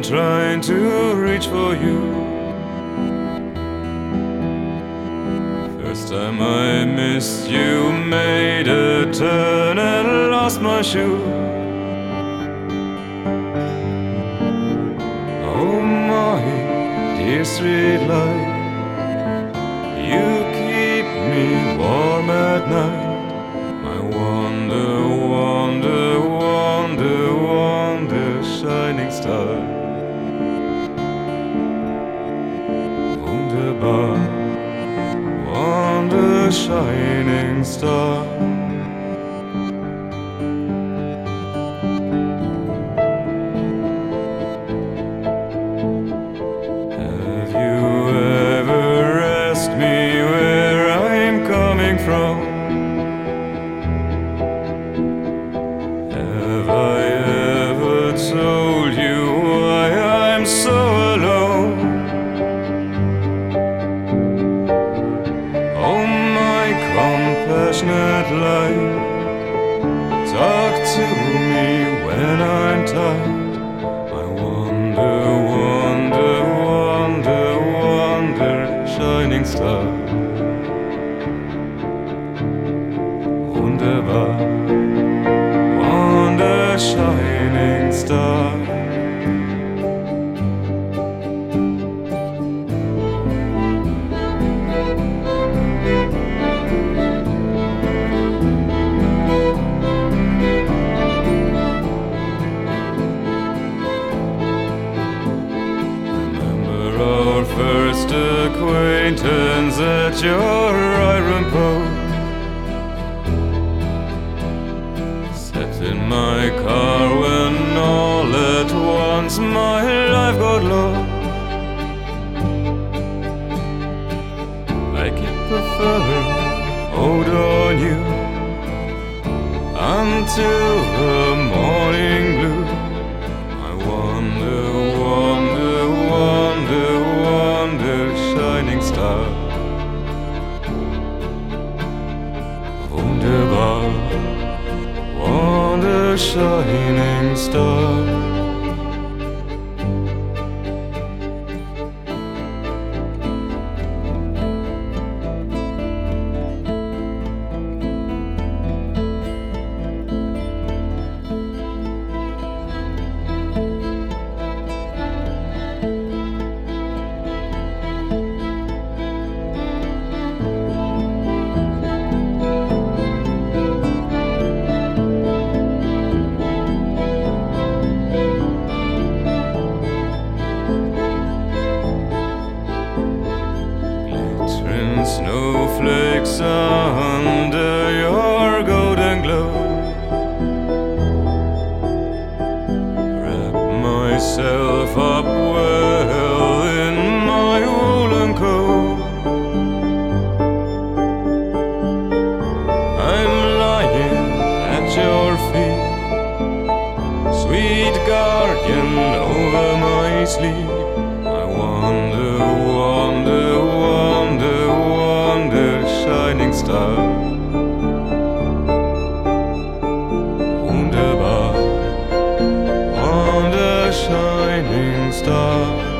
crawling, trying to reach for you. First time I missed you, made a turn and lost my shoe. Oh my dear sweet light, you keep me warm at night. Wonder, wonder, wonder, shining star. Shining star. Compassionate light, talk to me when I'm tired. I wonder, wonder, wonder, wonder, shining star. Wunderbar, wonder, shining acquaintance at your iron post. Sat in my car when all at once my life got lost. I keep a firm hold on you until the morning shining star. Snowflakes under your golden glow. Wrap myself up well in my woolen coat. I'm lying at your feet, sweet guardian over my sleep. I wonder, wonder, shining star.